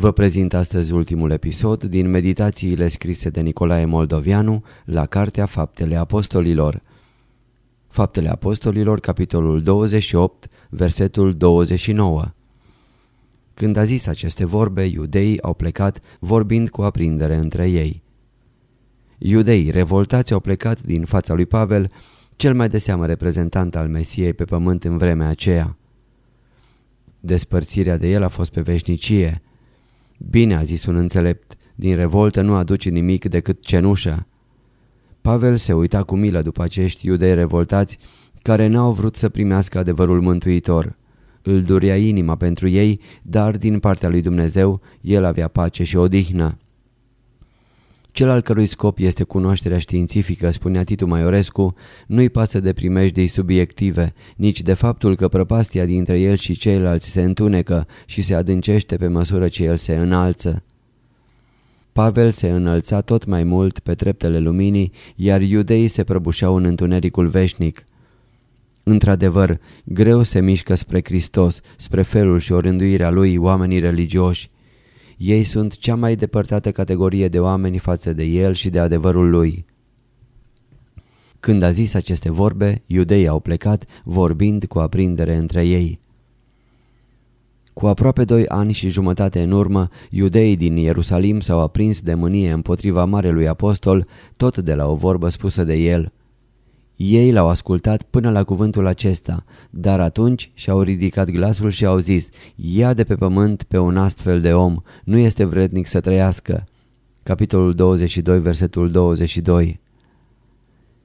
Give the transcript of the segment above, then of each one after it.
Vă prezint astăzi ultimul episod din meditațiile scrise de Nicolae Moldovianu la Cartea Faptele Apostolilor. Faptele Apostolilor, capitolul 28, versetul 29. Când a zis aceste vorbe, iudeii au plecat vorbind cu aprindere între ei. Iudeii revoltați au plecat din fața lui Pavel, cel mai de seamă reprezentant al Mesiei pe pământ în vremea aceea. Despărțirea de el a fost pe veșnicie. Bine a zis un înțelept, din revoltă nu aduce nimic decât cenușă. Pavel se uita cu milă după acești iudei revoltați care n-au vrut să primească adevărul mântuitor. Îl durea inima pentru ei, dar din partea lui Dumnezeu el avea pace și odihnă. Cel al cărui scop este cunoașterea științifică, spunea Titu Maiorescu, nu-i pasă de primejdii subiective, nici de faptul că prăpastia dintre el și ceilalți se întunecă și se adâncește pe măsură ce el se înalță. Pavel se înălța tot mai mult pe treptele luminii, iar iudeii se prăbușeau în întunericul veșnic. Într-adevăr, greu se mișcă spre Hristos, spre felul și orânduirea lui oamenii religioși. Ei sunt cea mai depărtată categorie de oameni față de el și de adevărul lui. Când a zis aceste vorbe, iudeii au plecat, vorbind cu aprindere între ei. Cu aproape doi ani și jumătate în urmă, iudeii din Ierusalim s-au aprins de mânie împotriva Marelui Apostol, tot de la o vorbă spusă de el. Ei l-au ascultat până la cuvântul acesta, dar atunci și-au ridicat glasul și au zis, ia de pe pământ pe un astfel de om, nu este vrednic să trăiască. Capitolul 22, versetul 22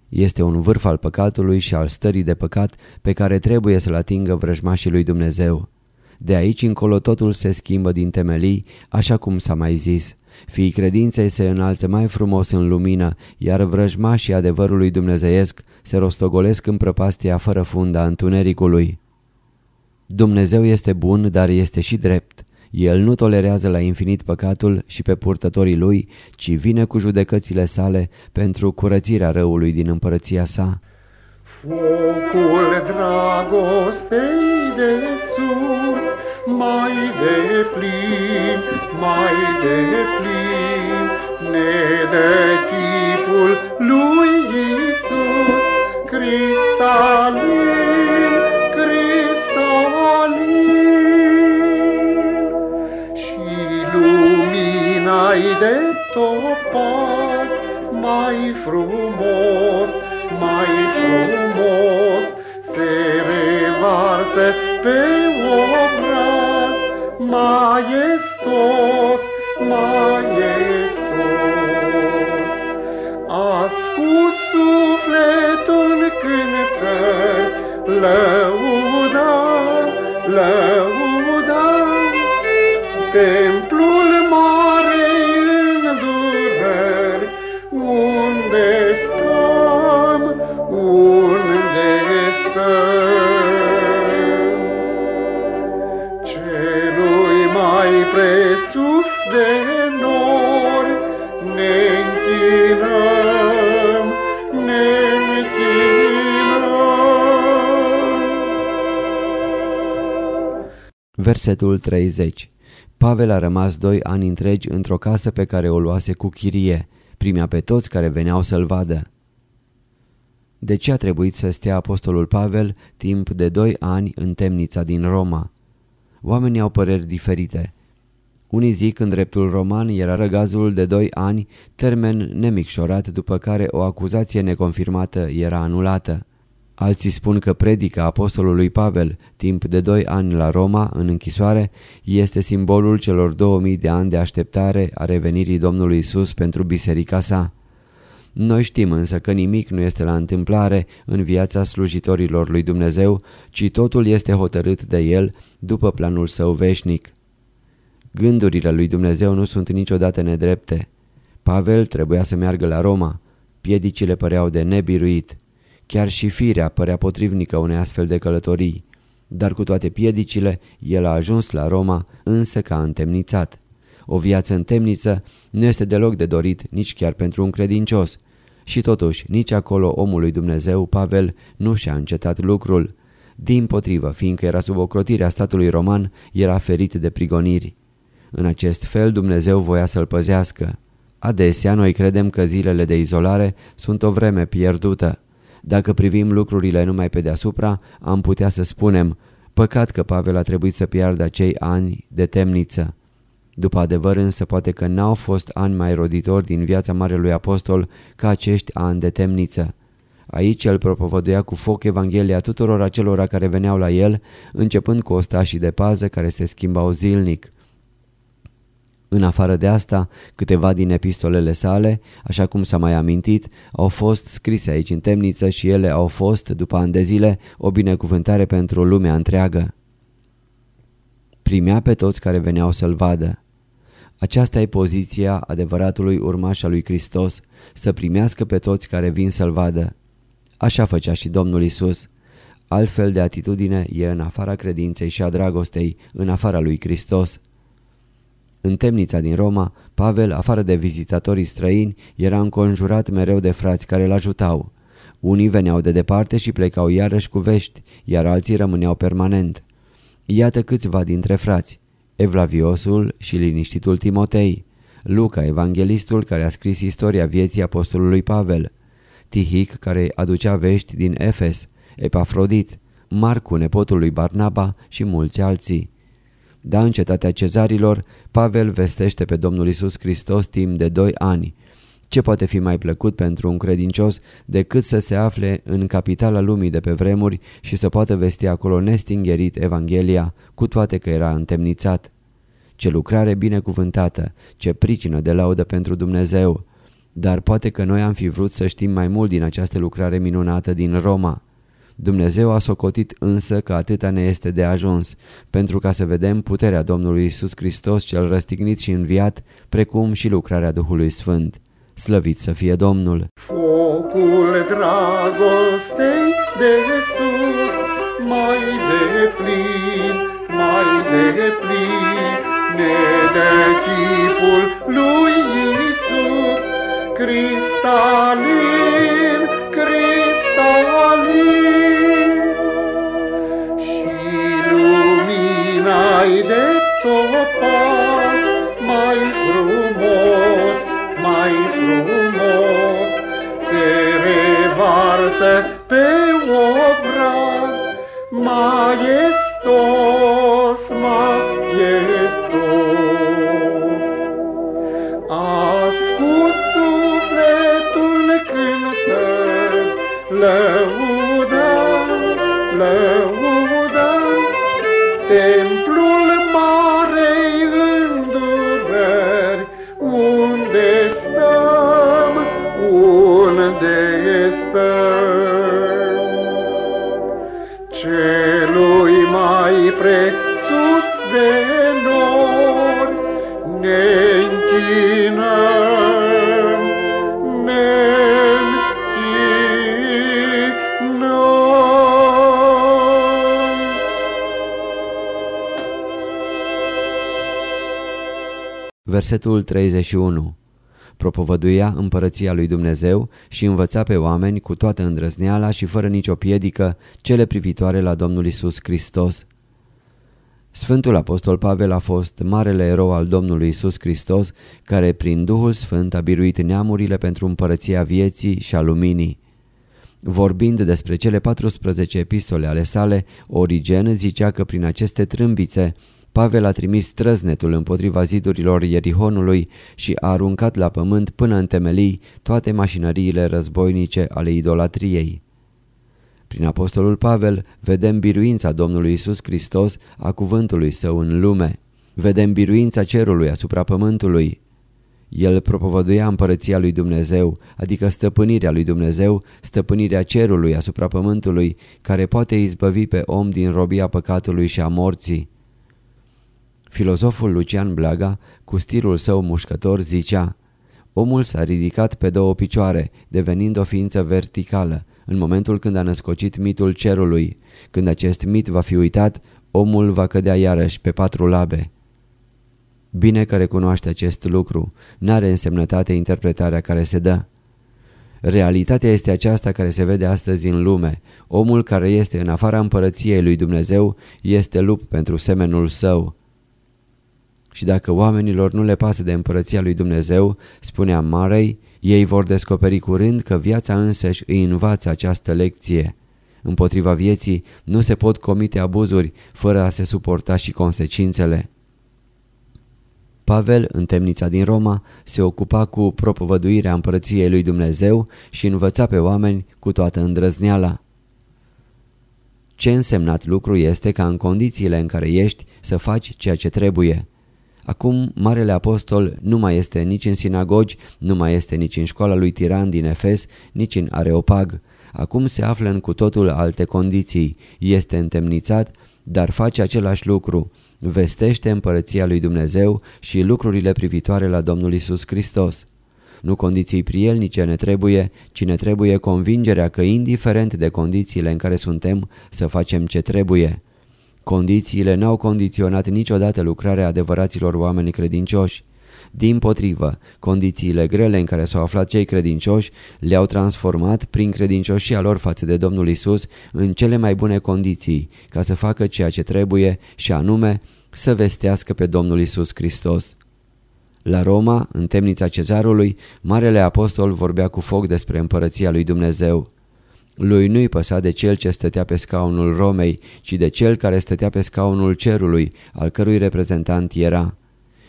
Este un vârf al păcatului și al stării de păcat pe care trebuie să-l atingă vrăjmașii lui Dumnezeu. De aici încolo totul se schimbă din temelii, așa cum s-a mai zis. Fii credinței se înalță mai frumos în lumină, iar vrăjmașii adevărului dumnezeiesc se rostogolesc în prăpastia fără funda întunericului. Dumnezeu este bun, dar este și drept. El nu tolerează la infinit păcatul și pe purtătorii lui, ci vine cu judecățile sale pentru curățirea răului din împărăția sa. Focul dragostei de sus, mai de plin, mai de plin, ne dă chipul Versetul 30 Pavel a rămas doi ani întregi într-o casă pe care o luase cu chirie, primea pe toți care veneau să-l vadă. De ce a trebuit să stea apostolul Pavel timp de doi ani în temnița din Roma? Oamenii au păreri diferite. Unii zic în dreptul roman era răgazul de doi ani, termen nemicșorat după care o acuzație neconfirmată era anulată. Alții spun că predica apostolului Pavel, timp de doi ani la Roma, în închisoare, este simbolul celor 2000 de ani de așteptare a revenirii Domnului Isus pentru biserica sa. Noi știm însă că nimic nu este la întâmplare în viața slujitorilor lui Dumnezeu, ci totul este hotărât de El după planul său veșnic. Gândurile lui Dumnezeu nu sunt niciodată nedrepte. Pavel trebuia să meargă la Roma. Piedicile păreau de nebiruit. Chiar și firea părea potrivnică unei astfel de călătorii. Dar cu toate piedicile, el a ajuns la Roma, însă ca întemnițat. O viață în temniță nu este deloc de dorit nici chiar pentru un credincios. Și totuși, nici acolo omul lui Dumnezeu, Pavel, nu și-a încetat lucrul. Din potrivă, fiindcă era sub ocrotirea statului roman, era ferit de prigoniri. În acest fel Dumnezeu voia să-l păzească. Adesea noi credem că zilele de izolare sunt o vreme pierdută. Dacă privim lucrurile numai pe deasupra, am putea să spunem, păcat că Pavel a trebuit să piardă acei ani de temniță. După adevăr însă poate că n-au fost ani mai roditori din viața Marelui Apostol ca acești ani de temniță. Aici el propovăduia cu foc Evanghelia tuturor acelora care veneau la el, începând cu ostașii de pază care se schimbau zilnic. În afară de asta, câteva din epistolele sale, așa cum s-a mai amintit, au fost scrise aici în temniță și ele au fost, după ani de zile, o binecuvântare pentru lumea întreagă. Primea pe toți care veneau să-l vadă. Aceasta e poziția adevăratului urmaș al lui Hristos, să primească pe toți care vin să-l vadă. Așa făcea și Domnul Isus. Altfel de atitudine e în afara credinței și a dragostei, în afara lui Hristos. În temnița din Roma, Pavel, afară de vizitatorii străini, era înconjurat mereu de frați care îl ajutau. Unii veneau de departe și plecau iarăși cu vești, iar alții rămâneau permanent. Iată câțiva dintre frați, Evlaviosul și liniștitul Timotei, Luca, evanghelistul care a scris istoria vieții apostolului Pavel, Tihic care aducea vești din Efes, Epafrodit, Marcu, nepotul lui Barnaba și mulți alții. Da, în cetatea cezarilor, Pavel vestește pe Domnul Isus Hristos timp de doi ani. Ce poate fi mai plăcut pentru un credincios decât să se afle în capitala lumii de pe vremuri și să poată vesti acolo nestingherit Evanghelia, cu toate că era întemnițat? Ce lucrare binecuvântată, ce pricină de laudă pentru Dumnezeu! Dar poate că noi am fi vrut să știm mai mult din această lucrare minunată din Roma. Dumnezeu a socotit însă că atâta ne este de ajuns, pentru ca să vedem puterea Domnului Isus Hristos cel răstignit și înviat, precum și lucrarea Duhului Sfânt. Slăvit să fie Domnul! Focul dragostei de sus, mai de plin, mai de plin, ne dă chipul lui Isus, cristalin, Versetul 31 Propovăduia împărăția lui Dumnezeu și învăța pe oameni cu toată îndrăzneala și fără nicio piedică cele privitoare la Domnul Isus Hristos. Sfântul Apostol Pavel a fost marele erou al Domnului Isus Hristos care prin Duhul Sfânt a biruit neamurile pentru împărăția vieții și a luminii. Vorbind despre cele 14 epistole ale sale, Origen zicea că prin aceste trâmbițe Pavel a trimis trăznetul împotriva zidurilor Ierihonului și a aruncat la pământ până în temelii toate mașinăriile războinice ale idolatriei. Prin apostolul Pavel vedem biruința Domnului Isus Hristos a cuvântului său în lume. Vedem biruința cerului asupra pământului. El propovăduia împărăția lui Dumnezeu, adică stăpânirea lui Dumnezeu, stăpânirea cerului asupra pământului, care poate izbăvi pe om din robia păcatului și a morții. Filozoful Lucian Blaga, cu stilul său mușcător, zicea Omul s-a ridicat pe două picioare, devenind o ființă verticală, în momentul când a născocit mitul cerului. Când acest mit va fi uitat, omul va cădea iarăși pe patru labe. Bine că recunoaște acest lucru, n-are însemnătate interpretarea care se dă. Realitatea este aceasta care se vede astăzi în lume. Omul care este în afara împărăției lui Dumnezeu este lup pentru semenul său. Și dacă oamenilor nu le pasă de împărăția lui Dumnezeu, spunea Marei, ei vor descoperi curând că viața însăși îi învață această lecție. Împotriva vieții nu se pot comite abuzuri fără a se suporta și consecințele. Pavel, în temnița din Roma, se ocupa cu propovăduirea împărăției lui Dumnezeu și învăța pe oameni cu toată îndrăzneala. Ce însemnat lucru este ca în condițiile în care ești să faci ceea ce trebuie. Acum Marele Apostol nu mai este nici în sinagogi, nu mai este nici în școala lui Tiran din Efes, nici în Areopag. Acum se află în cu totul alte condiții. Este întemnițat, dar face același lucru. Vestește împărăția lui Dumnezeu și lucrurile privitoare la Domnul Isus Hristos. Nu condiții prielnice ne trebuie, ci ne trebuie convingerea că indiferent de condițiile în care suntem, să facem ce trebuie. Condițiile n-au condiționat niciodată lucrarea adevăraților oameni credincioși. Din potrivă, condițiile grele în care s-au aflat cei credincioși le-au transformat prin credincioșia lor față de Domnul Isus în cele mai bune condiții ca să facă ceea ce trebuie și anume să vestească pe Domnul Isus Hristos. La Roma, în temnița cezarului, Marele Apostol vorbea cu foc despre împărăția lui Dumnezeu. Lui nu-i păsa de cel ce stătea pe scaunul Romei, ci de cel care stătea pe scaunul cerului, al cărui reprezentant era.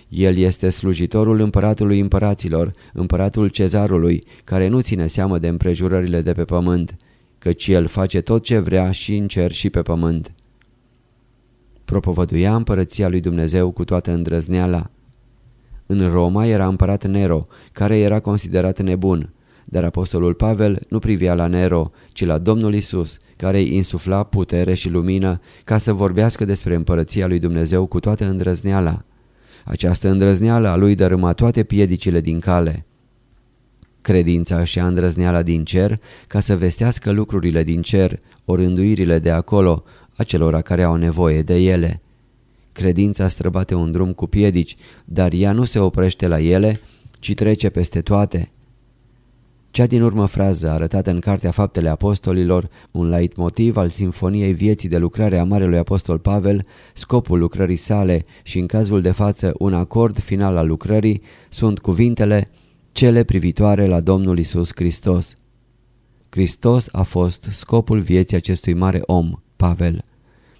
El este slujitorul împăratului împăraților, împăratul cezarului, care nu ține seamă de împrejurările de pe pământ, căci el face tot ce vrea și în cer și pe pământ. Propovăduia împărăția lui Dumnezeu cu toată îndrăzneala. În Roma era împărat Nero, care era considerat nebun, dar apostolul Pavel nu privea la Nero, ci la Domnul Isus, care îi insufla putere și lumină ca să vorbească despre împărăția lui Dumnezeu cu toată îndrăzneala. Această îndrăzneală a lui dărâma toate piedicile din cale. Credința și îndrăzneala din cer ca să vestească lucrurile din cer, orânduirile de acolo, acelora care au nevoie de ele. Credința străbate un drum cu piedici, dar ea nu se oprește la ele, ci trece peste toate. Cea din urmă frază arătată în Cartea Faptele Apostolilor, un motiv al Sinfoniei vieții de lucrare a Marelui Apostol Pavel, scopul lucrării sale și în cazul de față un acord final al lucrării, sunt cuvintele cele privitoare la Domnul Isus Hristos. Hristos a fost scopul vieții acestui mare om, Pavel.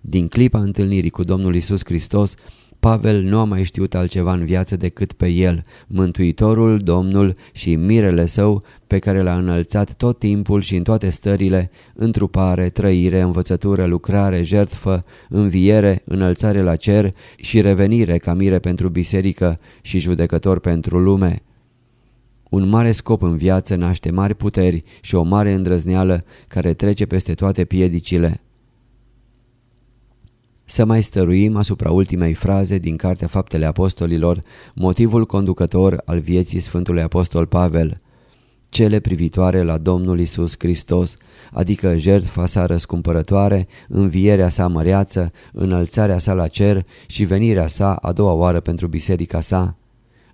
Din clipa întâlnirii cu Domnul Isus Hristos, Pavel nu a mai știut altceva în viață decât pe el, Mântuitorul, Domnul și mirele său pe care l-a înălțat tot timpul și în toate stările, întrupare, trăire, învățătură, lucrare, jertfă, înviere, înălțare la cer și revenire ca mire pentru biserică și judecător pentru lume. Un mare scop în viață naște mari puteri și o mare îndrăzneală care trece peste toate piedicile. Să mai stăruim asupra ultimei fraze din Cartea Faptele Apostolilor, motivul conducător al vieții Sfântului Apostol Pavel, cele privitoare la Domnul Isus Hristos, adică jertfa sa răscumpărătoare, învierea sa măreață, înălțarea sa la cer și venirea sa a doua oară pentru biserica sa.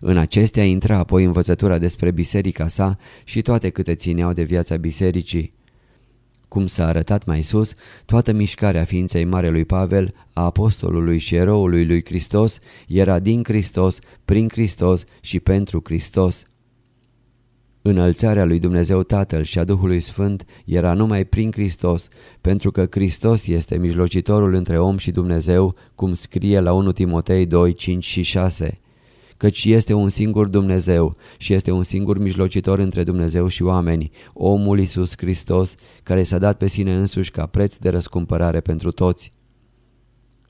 În acestea intra apoi învățătura despre biserica sa și toate câte țineau de viața bisericii. Cum s-a arătat mai sus, toată mișcarea ființei Marelui Pavel, a apostolului și eroului lui Hristos, era din Hristos, prin Hristos și pentru Hristos. Înălțarea lui Dumnezeu Tatăl și a Duhului Sfânt era numai prin Hristos, pentru că Hristos este mijlocitorul între om și Dumnezeu, cum scrie la 1 Timotei 2, 5 și 6 căci este un singur Dumnezeu și este un singur mijlocitor între Dumnezeu și oameni, omul Iisus Hristos, care s-a dat pe sine însuși ca preț de răscumpărare pentru toți.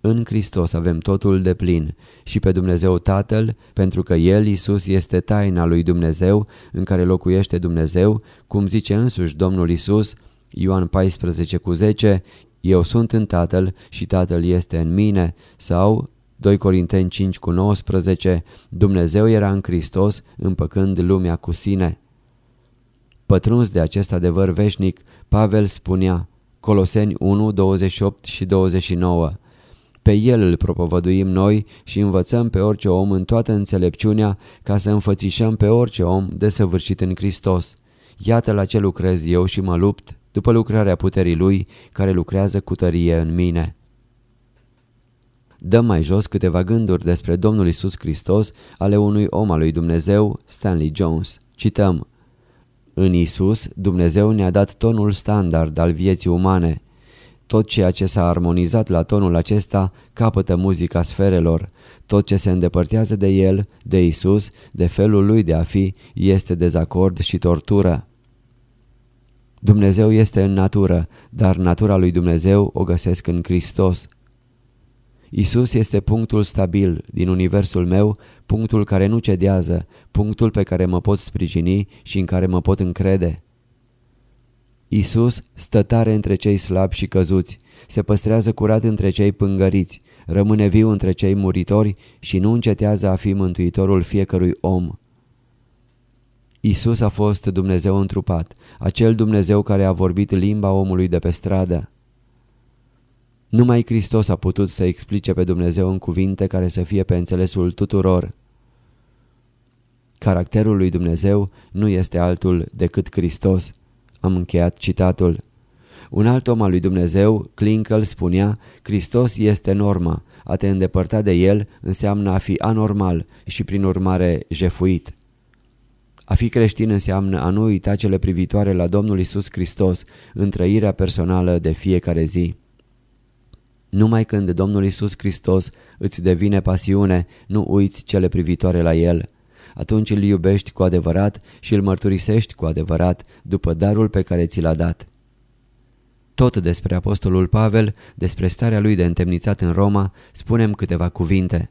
În Hristos avem totul de plin și pe Dumnezeu Tatăl, pentru că El, Iisus, este taina lui Dumnezeu în care locuiește Dumnezeu, cum zice însuși Domnul Iisus, Ioan 14 cu 10, Eu sunt în Tatăl și Tatăl este în mine, sau 2 Corinteni 5 cu 19, Dumnezeu era în Hristos împăcând lumea cu sine. Pătruns de acest adevăr veșnic, Pavel spunea, Coloseni 1, 28 și 29, Pe el îl propovăduim noi și învățăm pe orice om în toată înțelepciunea ca să înfățișăm pe orice om desăvârșit în Hristos. Iată la ce lucrez eu și mă lupt, după lucrarea puterii lui, care lucrează cu tărie în mine. Dăm mai jos câteva gânduri despre Domnul Isus Hristos ale unui om al lui Dumnezeu, Stanley Jones. Cităm În Isus, Dumnezeu ne-a dat tonul standard al vieții umane. Tot ceea ce s-a armonizat la tonul acesta capătă muzica sferelor. Tot ce se îndepărtează de el, de Isus, de felul lui de a fi, este dezacord și tortură. Dumnezeu este în natură, dar natura lui Dumnezeu o găsesc în Hristos. Isus este punctul stabil din universul meu, punctul care nu cedează, punctul pe care mă pot sprijini și în care mă pot încrede. Isus stă tare între cei slabi și căzuți, se păstrează curat între cei pângăriți, rămâne viu între cei muritori și nu încetează a fi mântuitorul fiecărui om. Isus a fost Dumnezeu întrupat, acel Dumnezeu care a vorbit limba omului de pe stradă. Numai Hristos a putut să explice pe Dumnezeu în cuvinte care să fie pe înțelesul tuturor. Caracterul lui Dumnezeu nu este altul decât Hristos. Am încheiat citatul. Un alt om al lui Dumnezeu, Klinkel, spunea, Hristos este norma, a te îndepărta de el înseamnă a fi anormal și prin urmare jefuit. A fi creștin înseamnă a nu uita cele privitoare la Domnul Isus Hristos în trăirea personală de fiecare zi. Numai când Domnul Isus Hristos îți devine pasiune, nu uiți cele privitoare la El. Atunci îl iubești cu adevărat și îl mărturisești cu adevărat după darul pe care ți l-a dat. Tot despre Apostolul Pavel, despre starea lui de întemnițat în Roma, spunem câteva cuvinte.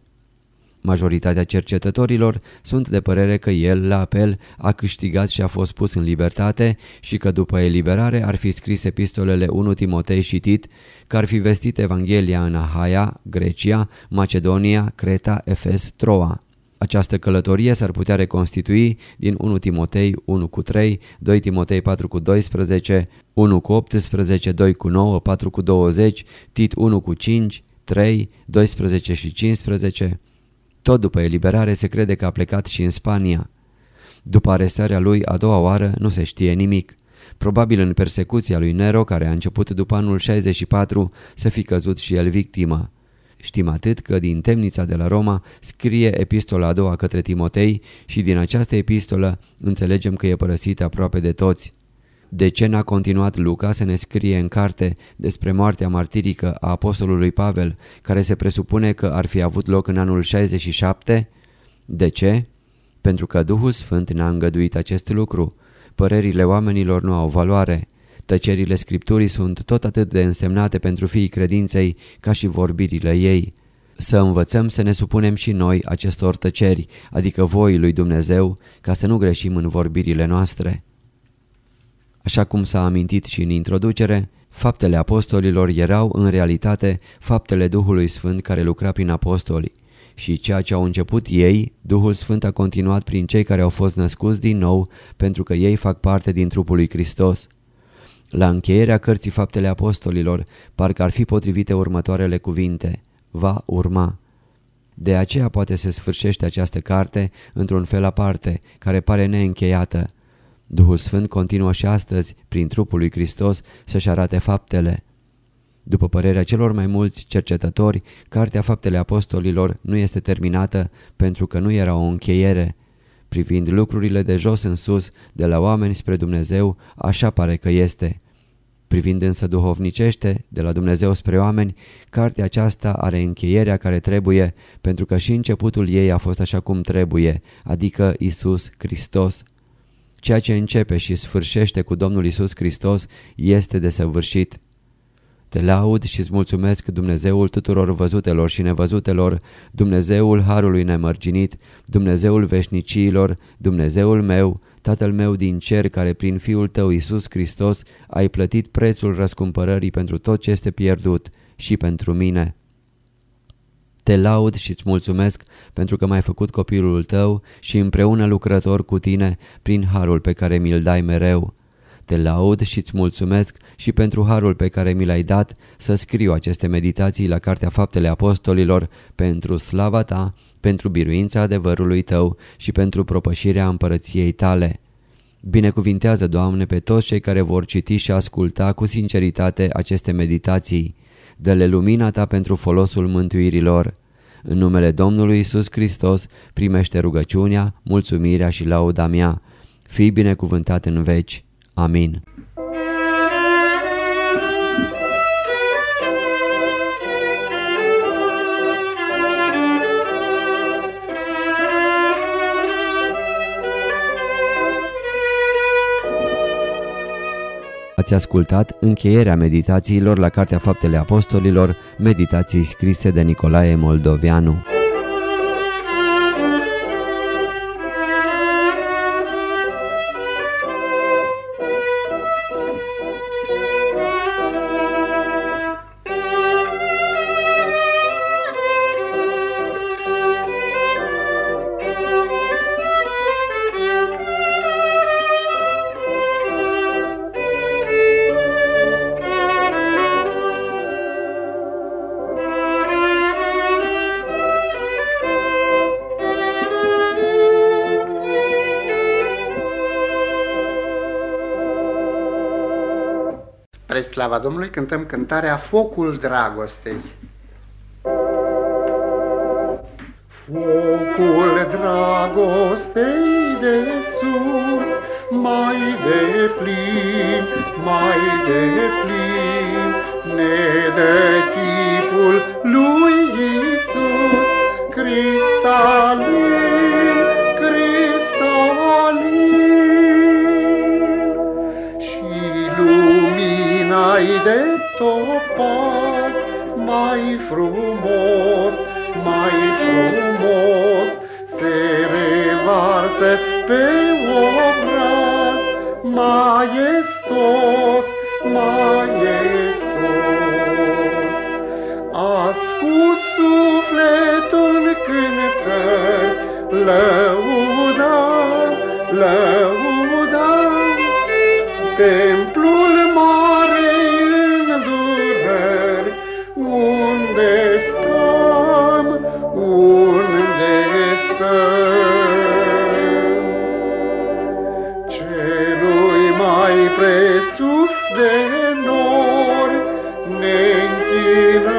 Majoritatea cercetătorilor sunt de părere că el, la apel, a câștigat și a fost pus în libertate și că după eliberare ar fi scris epistolele 1 Timotei și Tit, că ar fi vestit Evanghelia în Ahaia, Grecia, Macedonia, Creta, Efes, Troa. Această călătorie s-ar putea reconstitui din 1 Timotei 1 cu 3, 2 Timotei 4 cu 12, 1 cu 18, 2 cu 9, 4 cu 20, Tit 1 cu 5, 3, 12 și 15. Tot după eliberare se crede că a plecat și în Spania. După arestarea lui a doua oară nu se știe nimic. Probabil în persecuția lui Nero, care a început după anul 64, să fi căzut și el victimă. Știm atât că din temnița de la Roma scrie epistola a doua către Timotei și din această epistolă înțelegem că e părăsit aproape de toți. De ce n-a continuat Luca să ne scrie în carte despre moartea martirică a apostolului Pavel, care se presupune că ar fi avut loc în anul 67? De ce? Pentru că Duhul Sfânt n-a îngăduit acest lucru. Părerile oamenilor nu au valoare. Tăcerile Scripturii sunt tot atât de însemnate pentru fiii credinței ca și vorbirile ei. Să învățăm să ne supunem și noi acestor tăceri, adică voii lui Dumnezeu, ca să nu greșim în vorbirile noastre. Așa cum s-a amintit și în introducere, faptele apostolilor erau în realitate faptele Duhului Sfânt care lucra prin apostoli și ceea ce au început ei, Duhul Sfânt a continuat prin cei care au fost născuți din nou pentru că ei fac parte din trupul lui Hristos. La încheierea cărții faptele apostolilor, parcă ar fi potrivite următoarele cuvinte, va urma. De aceea poate se sfârșește această carte într-un fel aparte, care pare neîncheiată, Duhul Sfânt continuă și astăzi, prin trupul lui Hristos, să-și arate faptele. După părerea celor mai mulți cercetători, Cartea Faptele Apostolilor nu este terminată pentru că nu era o încheiere. Privind lucrurile de jos în sus, de la oameni spre Dumnezeu, așa pare că este. Privind însă duhovnicește, de la Dumnezeu spre oameni, cartea aceasta are încheierea care trebuie, pentru că și începutul ei a fost așa cum trebuie, adică Isus Hristos. Ceea ce începe și sfârșește cu Domnul Isus Hristos este desăvârșit. Te laud și îți mulțumesc Dumnezeul tuturor văzutelor și nevăzutelor, Dumnezeul Harului nemărginit, Dumnezeul veșnicilor, Dumnezeul meu, Tatăl meu din cer care prin Fiul tău Iisus Hristos ai plătit prețul răscumpărării pentru tot ce este pierdut și pentru mine. Te laud și îți mulțumesc pentru că m-ai făcut copilul tău și împreună lucrător cu tine prin harul pe care mi-l dai mereu. Te laud și îți mulțumesc și pentru harul pe care mi l-ai dat să scriu aceste meditații la Cartea Faptele Apostolilor pentru slava ta, pentru biruința adevărului tău și pentru propășirea împărăției tale. Binecuvintează, Doamne, pe toți cei care vor citi și asculta cu sinceritate aceste meditații. Dă-le lumina Ta pentru folosul mântuirilor. În numele Domnului Isus Hristos primește rugăciunea, mulțumirea și lauda mea. Fii binecuvântat în veci. Amin. Ați ascultat încheierea meditațiilor la Cartea Faptele Apostolilor, meditații scrise de Nicolae Moldovianu. Slava Domnului cântăm cântarea Focul Dragostei. Focul dragostei de sus, mai de plin, mai de plin, ne dă lumina-i de topaz, mai frumos, mai frumos, se revarsă pe obraz, maestos, maestos. Ascus sufletul în Amen.